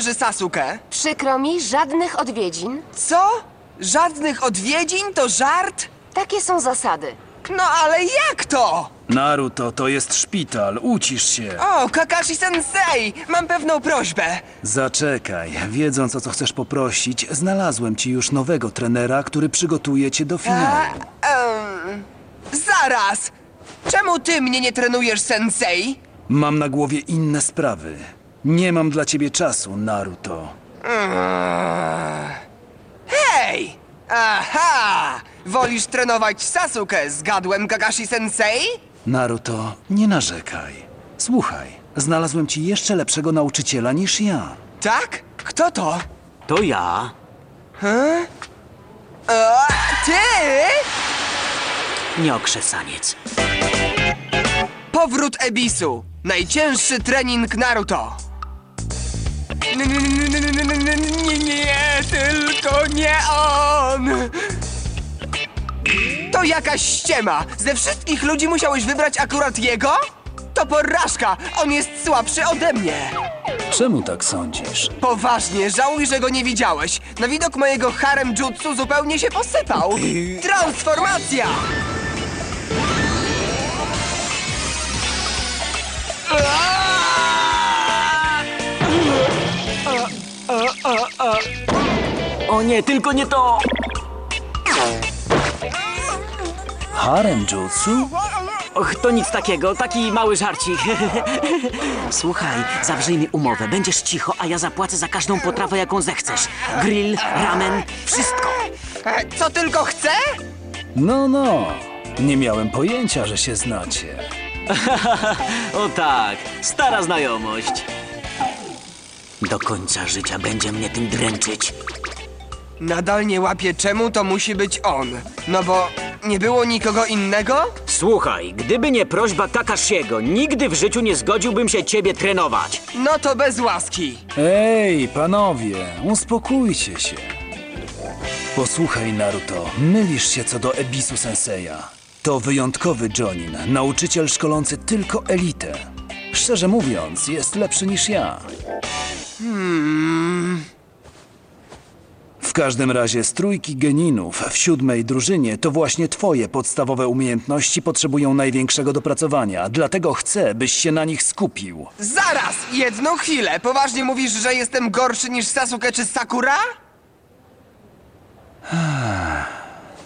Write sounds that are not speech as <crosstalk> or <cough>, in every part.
Hej, gdzie tu leży Sasuke? Przykro mi, żadnych odwiedzin. Co? Żadnych odwiedzin? To żart? Takie są zasady. No ale jak to? Naruto, to jest szpital, ucisz się. O, Kakashi Sensei! Mam pewną prośbę. Zaczekaj, wiedząc o co chcesz poprosić, znalazłem ci już nowego trenera, który przygotuje cię do A, finału. em, zaraz! Czemu ty mnie nie trenujesz, Sensei? Mam na głowie inne sprawy. Nie mam dla ciebie czasu, Naruto. Hej! Aha! Wolisz trenować Sasuke? Zgadłem, Kakashi Sensei? Naruto, nie narzekaj. Słuchaj, znalazłem ci jeszcze lepszego nauczyciela niż ja. Tak? Kto to? To ja. A, ty? Nieokrzesaniec. Powrót Ebisu. Najcięższy trening Naruto. Nie, tylko nie on! To jakaś ściema! Ze wszystkich ludzi musiałeś wybrać akurat jego? To porażka! On jest słabszy ode mnie! Czemu tak sądzisz? Poważnie, żałuj, że go nie widziałeś. Na widok mojego harem jutsu zupełnie się posypał. Transformacja! Aaaa! O nie, tylko nie to! Harem Jutsu? Och, to nic takiego, taki mały żarcik. <laughs> Słuchaj, zawrzyjmy umowę. Będziesz cicho, a ja zapłacę za każdą potrawę, jaką zechcesz. Grill, ramen, wszystko. E, Co tylko chcę? No, no. Nie miałem pojęcia, że się znacie. <laughs> O tak, stara znajomość. Do końca życia będzie mnie tym dręczyć. Nadal nie łapię, czemu to musi być on. No bo nie było nikogo innego? Słuchaj, gdyby nie prośba Kakashiego, nigdy w życiu nie zgodziłbym się ciebie trenować. No to bez łaski. Ej, panowie, uspokójcie się. Posłuchaj, Naruto, mylisz się co do Ebisu Senseja. To wyjątkowy Jonin, nauczyciel szkolący tylko elitę. Szczerze mówiąc, jest lepszy niż ja. W każdym razie z trójki geninów w siódmej drużynie to właśnie twoje podstawowe umiejętności potrzebują największego dopracowania, dlatego chcę, byś się na nich skupił. Zaraz! Jedną chwilę! Poważnie mówisz, że jestem gorszy niż Sasuke czy Sakura? <sighs> <sighs>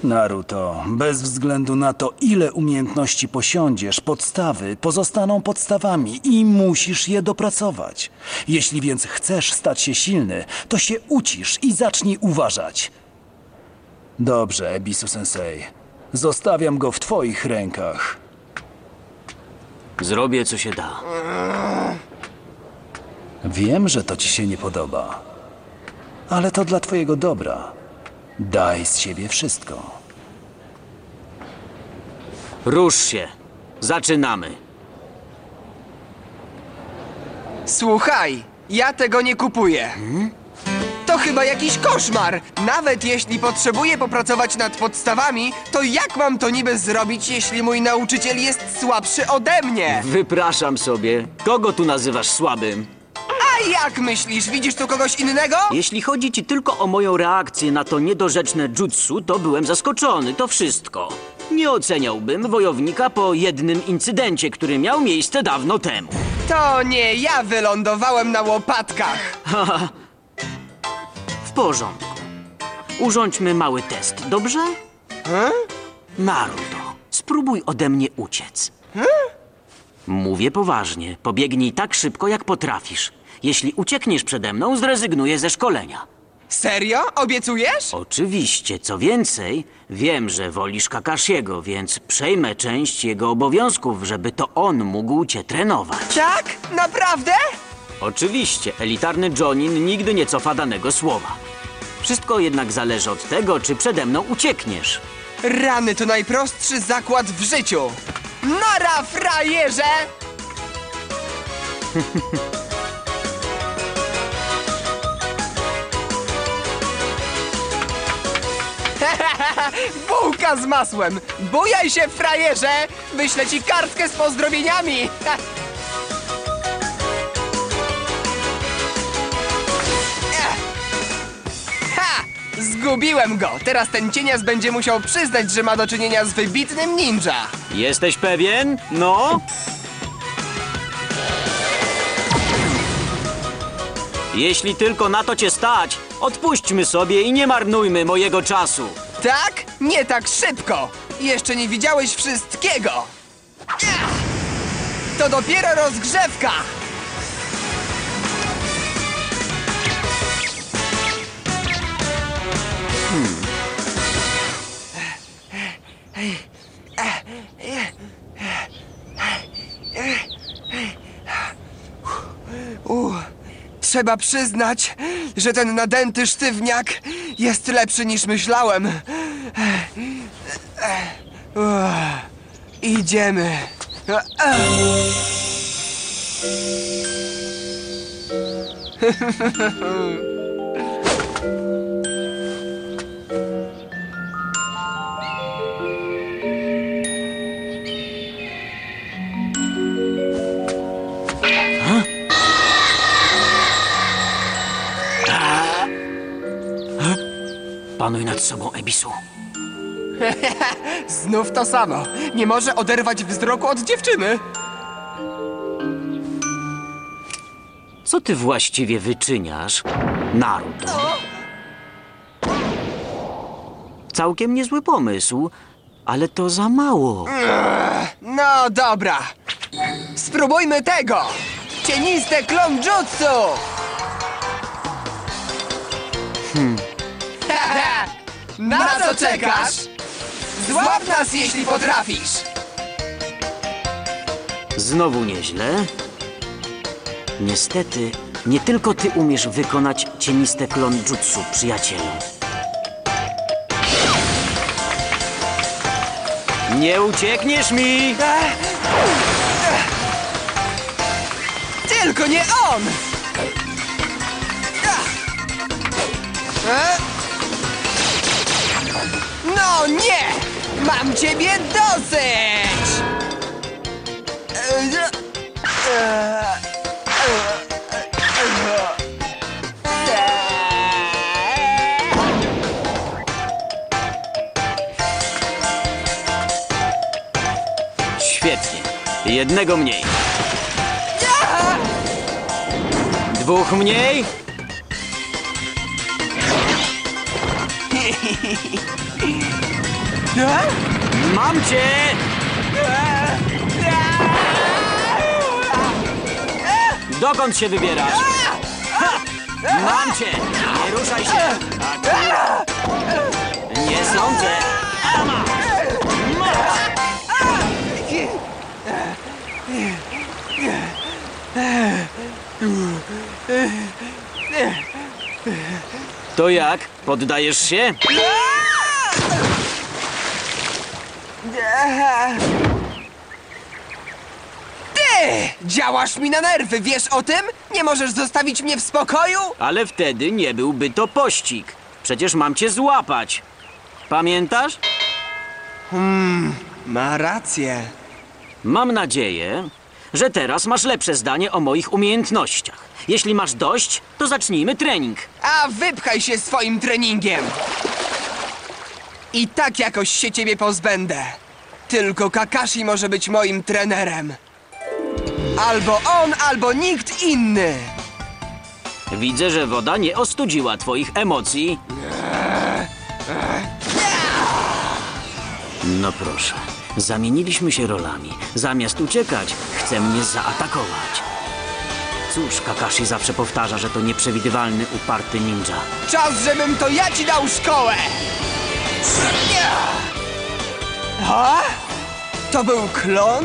Naruto, bez względu na to, ile umiejętności posiądziesz, podstawy pozostaną podstawami i musisz je dopracować. Jeśli więc chcesz stać się silny, to się ucisz i zacznij uważać. Dobrze, Ebisu Sensei. Zostawiam go w twoich rękach. Zrobię, co się da. Wiem, że to ci się nie podoba, ale to dla twojego dobra. Daj z siebie wszystko. Rusz się. Zaczynamy. Słuchaj, ja tego nie kupuję. To chyba jakiś koszmar. Nawet jeśli potrzebuję popracować nad podstawami, to jak mam to niby zrobić, jeśli mój nauczyciel jest słabszy ode mnie? Wypraszam sobie. Kogo tu nazywasz słabym? A jak myślisz, widzisz tu kogoś innego? Jeśli chodzi ci tylko o moją reakcję na to niedorzeczne jutsu, to byłem zaskoczony, to wszystko. Nie oceniałbym wojownika po jednym incydencie, który miał miejsce dawno temu. To nie ja wylądowałem na łopatkach. W porządku. Urządźmy mały test, dobrze? Naruto, spróbuj ode mnie uciec. Mówię poważnie. Pobiegnij tak szybko, jak potrafisz. Jeśli uciekniesz przede mną, zrezygnuję ze szkolenia. Serio? Obiecujesz? Oczywiście, co więcej, wiem, że wolisz Kakashiego, więc przejmę część jego obowiązków, żeby to on mógł cię trenować. Tak? Naprawdę? Oczywiście, elitarny Jonin nigdy nie cofa danego słowa. Wszystko jednak zależy od tego, czy przede mną uciekniesz. Rany to najprostszy zakład w życiu. Nara, frajerze! <laughs> Bułka z masłem! Bujaj się, frajerze! Wyślę ci kartkę z pozdrowieniami! <laughs> Ha! Zgubiłem go! Teraz ten cienias będzie musiał przyznać, że ma do czynienia z wybitnym ninja! Jesteś pewien? No? Jeśli tylko na to cię stać, odpuśćmy sobie i nie marnujmy mojego czasu. Tak? Nie tak szybko! Jeszcze nie widziałeś wszystkiego! To dopiero rozgrzewka! Trzeba przyznać, że ten nadęty sztywniak jest lepszy niż myślałem. Idziemy. <laughs> Panuj nad sobą, Ebisu. <laughs> Znów to samo. Nie może oderwać wzroku od dziewczyny. Co ty właściwie wyczyniasz, Naruto? Całkiem niezły pomysł, ale to za mało. No dobra. Spróbujmy tego. Cieniste klon jutsu. Na co czekasz? Złap nas, jeśli potrafisz. Znowu nieźle. Niestety, nie tylko ty umiesz wykonać cieniste klon jutsu, przyjacielu. Nie uciekniesz mi! Tylko nie on! E? No nie! Mam ciebie dosyć! Świetnie. Jednego mniej. Dwóch mniej. Mam cię! Dokąd się wybierasz? Mam cię! Nie ruszaj się! Nie sądzę! Ama! To jak? Poddajesz się? Ty! Działasz mi na nerwy, wiesz o tym? Nie możesz zostawić mnie w spokoju? Ale wtedy nie byłby to pościg. Przecież mam cię złapać. Pamiętasz? Ma rację. Mam nadzieję, że teraz masz lepsze zdanie o moich umiejętnościach. Jeśli masz dość, to zacznijmy trening. A wypchaj się swoim treningiem! I tak jakoś się ciebie pozbędę. Tylko Kakashi może być moim trenerem. Albo on, albo nikt inny. Widzę, że woda nie ostudziła twoich emocji. No proszę, zamieniliśmy się rolami. Zamiast uciekać, chce mnie zaatakować. Cóż, Kakashi zawsze powtarza, że to nieprzewidywalny, uparty ninja. Czas, żebym to ja ci dał szkołę! Ha? To był klon?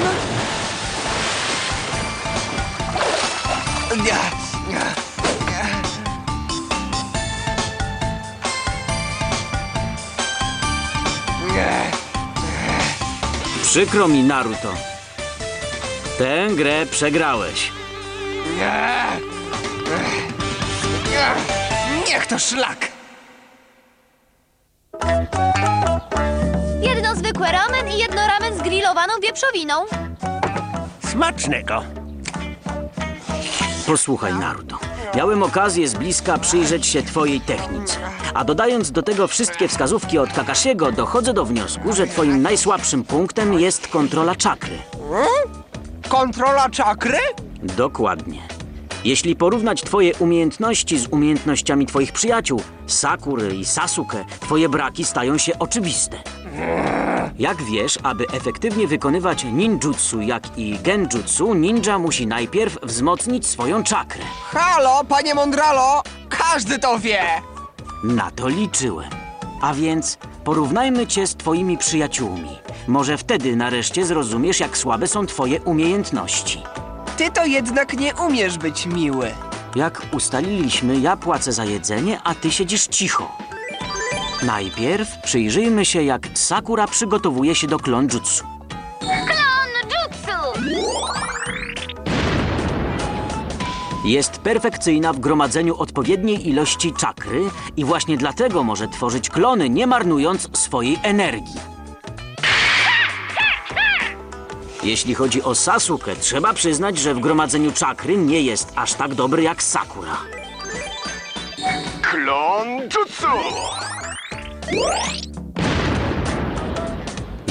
Przykro mi, Naruto. Tę grę przegrałeś. Niech to szlak! Jedno zwykłe ramen i jedno ramen z grillowaną wieprzowiną. Smacznego. Posłuchaj, Naruto. Miałem okazję z bliska przyjrzeć się twojej technice. A dodając do tego wszystkie wskazówki od Kakashiego, dochodzę do wniosku, że twoim najsłabszym punktem jest kontrola czakry. Kontrola czakry? Dokładnie. Jeśli porównać twoje umiejętności z umiejętnościami twoich przyjaciół, Sakury i Sasuke, twoje braki stają się oczywiste. Jak wiesz, aby efektywnie wykonywać ninjutsu, jak i genjutsu, ninja musi najpierw wzmocnić swoją czakrę. Halo, panie Mondralo! Każdy to wie! Na to liczyłem. A więc porównajmy cię z twoimi przyjaciółmi. Może wtedy nareszcie zrozumiesz, jak słabe są twoje umiejętności. Ty to jednak nie umiesz być miły. Jak ustaliliśmy, ja płacę za jedzenie, a ty siedzisz cicho. Najpierw przyjrzyjmy się, jak Sakura przygotowuje się do klonjutsu. Jest perfekcyjna w gromadzeniu odpowiedniej ilości czakry i właśnie dlatego może tworzyć klony, nie marnując swojej energii. Jeśli chodzi o Sasuke, trzeba przyznać, że w gromadzeniu czakry nie jest aż tak dobry jak Sakura. Klon Jutsu!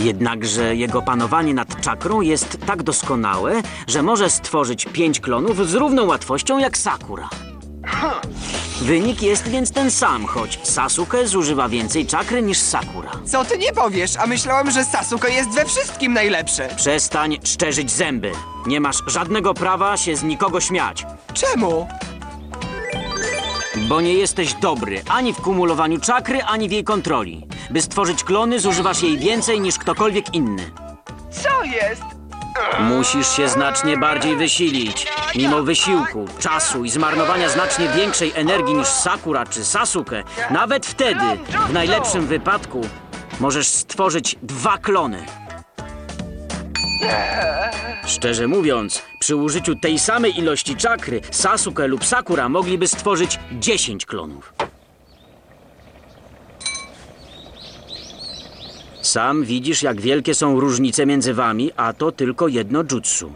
Jednakże jego panowanie nad czakrą jest tak doskonałe, że może stworzyć pięć klonów z równą łatwością jak Sakura. Wynik jest więc ten sam, choć Sasuke zużywa więcej czakry niż Sakura. Co ty nie powiesz, a myślałem, że Sasuke jest we wszystkim najlepszy. Przestań szczerzyć zęby. Nie masz żadnego prawa się z nikogo śmiać, Czemu? Bo nie jesteś dobry ani w kumulowaniu czakry, ani w jej kontroli. By stworzyć klony, zużywasz jej więcej niż ktokolwiek inny. Co jest? Musisz się znacznie bardziej wysilić. Mimo wysiłku, czasu i zmarnowania znacznie większej energii niż Sakura czy Sasuke, nawet wtedy, w najlepszym wypadku, możesz stworzyć dwa klony. Szczerze mówiąc, przy użyciu tej samej ilości czakry, Sasuke lub Sakura mogliby stworzyć 10 klonów. Sam widzisz, jak wielkie są różnice między wami, a to tylko jedno jutsu.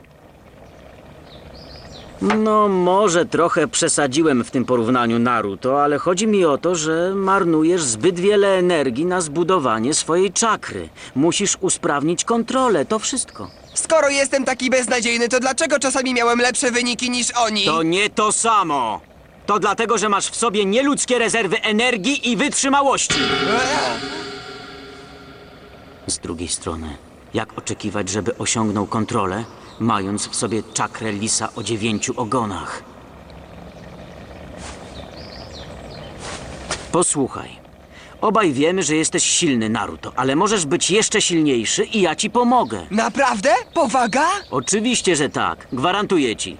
No, może trochę przesadziłem w tym porównaniu Naruto, ale chodzi mi o to, że marnujesz zbyt wiele energii na zbudowanie swojej czakry. Musisz usprawnić kontrolę, to wszystko. Skoro jestem taki beznadziejny, to dlaczego czasami miałem lepsze wyniki niż oni? To nie to samo. To dlatego, że masz w sobie nieludzkie rezerwy energii i wytrzymałości. Z drugiej strony, jak oczekiwać, żeby osiągnął kontrolę, mając w sobie czakrę lisa o dziewięciu ogonach? Posłuchaj. Obaj wiemy, że jesteś silny, Naruto, ale możesz być jeszcze silniejszy i ja ci pomogę. Naprawdę? Powaga? Oczywiście, że tak. Gwarantuję ci.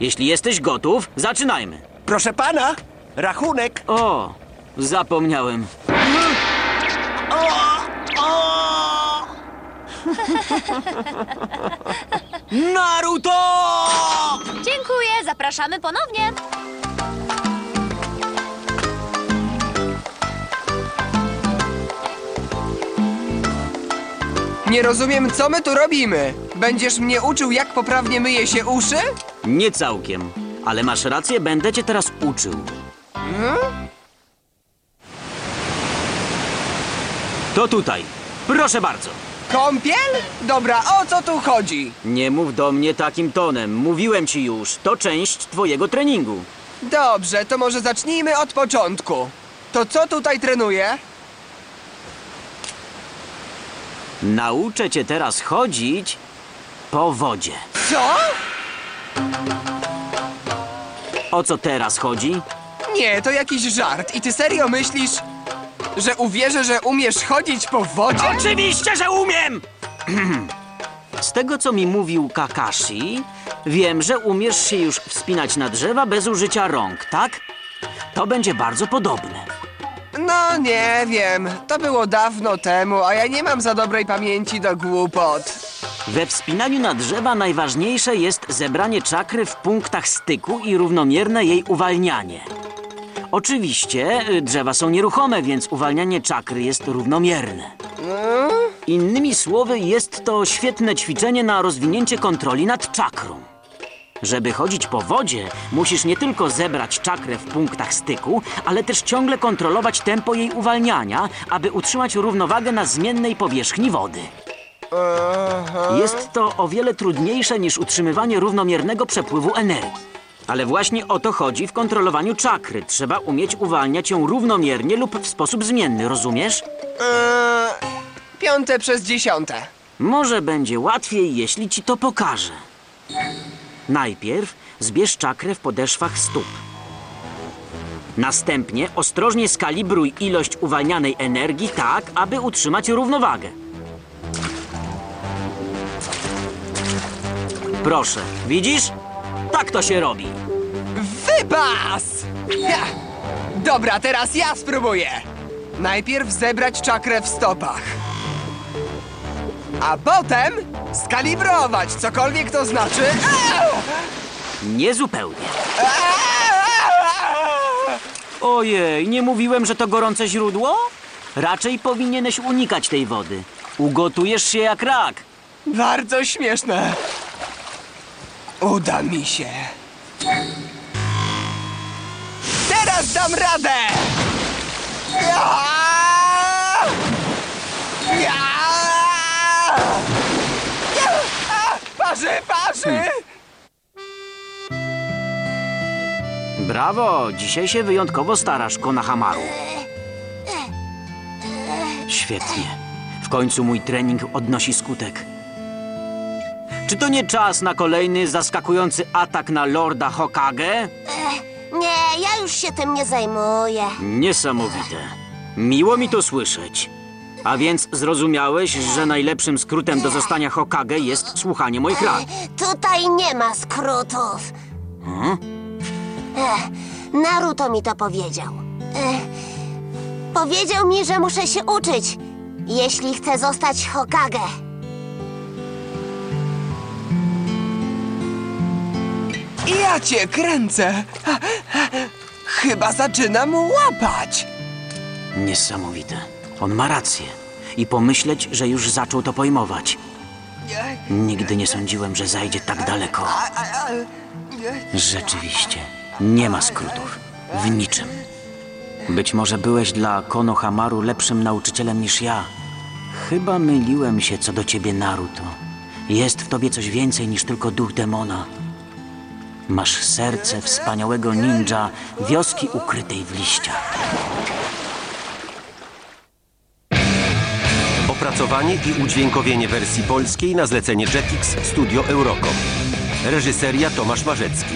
Jeśli jesteś gotów, zaczynajmy. Proszę pana, rachunek. O, zapomniałem. Naruto! Dziękuję, zapraszamy ponownie. Nie rozumiem, co my tu robimy. Będziesz mnie uczył, jak poprawnie myje się uszy? Nie całkiem, ale masz rację, będę cię teraz uczył. To tutaj. Proszę bardzo. Kąpiel? Dobra, o co tu chodzi? Nie mów do mnie takim tonem. Mówiłem ci już, to część twojego treningu. Dobrze, to może zacznijmy od początku. To co tutaj trenuję? Nauczę cię teraz chodzić po wodzie. Co? O co teraz chodzi? Nie, to jakiś żart. I ty serio myślisz, że uwierzę, że umiesz chodzić po wodzie? Oczywiście, że umiem! <clears throat> Z tego, co mi mówił Kakashi, wiem, że umiesz się już wspinać na drzewa bez użycia rąk, tak? To będzie bardzo podobne. No nie wiem, to było dawno temu, a ja nie mam za dobrej pamięci do głupot. We wspinaniu na drzewa najważniejsze jest zebranie czakry w punktach styku i równomierne jej uwalnianie. Oczywiście y, drzewa są nieruchome, więc uwalnianie czakry jest równomierne. Innymi słowy, jest to świetne ćwiczenie na rozwinięcie kontroli nad czakrą. Żeby chodzić po wodzie, musisz nie tylko zebrać czakrę w punktach styku, ale też ciągle kontrolować tempo jej uwalniania, aby utrzymać równowagę na zmiennej powierzchni wody. Jest to o wiele trudniejsze niż utrzymywanie równomiernego przepływu energii. Ale właśnie o to chodzi w kontrolowaniu czakry. Trzeba umieć uwalniać ją równomiernie lub w sposób zmienny, rozumiesz? Eee, piąte przez dziesiąte. Może będzie łatwiej, jeśli ci to pokażę. Najpierw zbierz czakrę w podeszwach stóp. Następnie ostrożnie skalibruj ilość uwalnianej energii tak, aby utrzymać równowagę. Proszę, widzisz? Tak to się robi. Wypas! Ja. Dobra, teraz ja spróbuję. Najpierw zebrać czakrę w stopach. A potem skalibrować, cokolwiek to znaczy. Niezupełnie. Ojej, nie mówiłem, że to gorące źródło? Raczej powinieneś unikać tej wody. Ugotujesz się jak rak. Bardzo śmieszne. Uda mi się. Teraz dam radę! Ja! Ja! A! Parzy, parzy! Brawo, dzisiaj się wyjątkowo starasz, Konahamaru. Świetnie. W końcu mój trening odnosi skutek. Czy to nie czas na kolejny zaskakujący atak na Lorda Hokage? Nie, ja już się tym nie zajmuję. Niesamowite. Miło mi to słyszeć. A więc zrozumiałeś, że najlepszym skrótem do zostania Hokage jest słuchanie moich rad. Tutaj nie ma skrótów. Ech, Naruto mi to powiedział. Ech, powiedział mi, że muszę się uczyć, jeśli chcę zostać Hokage. Ja cię kręcę. Chyba zaczynam łapać. Niesamowite. On ma rację. I pomyśleć, że już zaczął to pojmować. Nigdy nie sądziłem, że zajdzie tak daleko. Rzeczywiście, nie ma skrótów. W niczym. Być może byłeś dla Konohamaru lepszym nauczycielem niż ja. Chyba myliłem się co do ciebie, Naruto. Jest w tobie coś więcej niż tylko duch demona. Masz serce wspaniałego ninja, wioski ukrytej w liściach. Opracowanie i udźwiękowienie wersji polskiej na zlecenie Jetix Studio Eurocom. Reżyseria Tomasz Marzecki.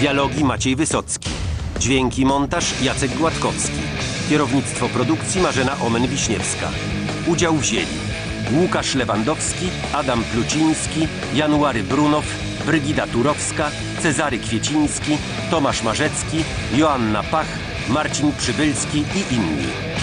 Dialogi Maciej Wysocki. Dźwięki montaż Jacek Gładkowski. Kierownictwo produkcji Marzena Omen-Wiśniewska. Udział wzięli Łukasz Lewandowski, Adam Pluciński, January Brunow, Brygida Turowska, Cezary Kwieciński, Tomasz Marzecki, Joanna Pach, Marcin Przybylski i inni.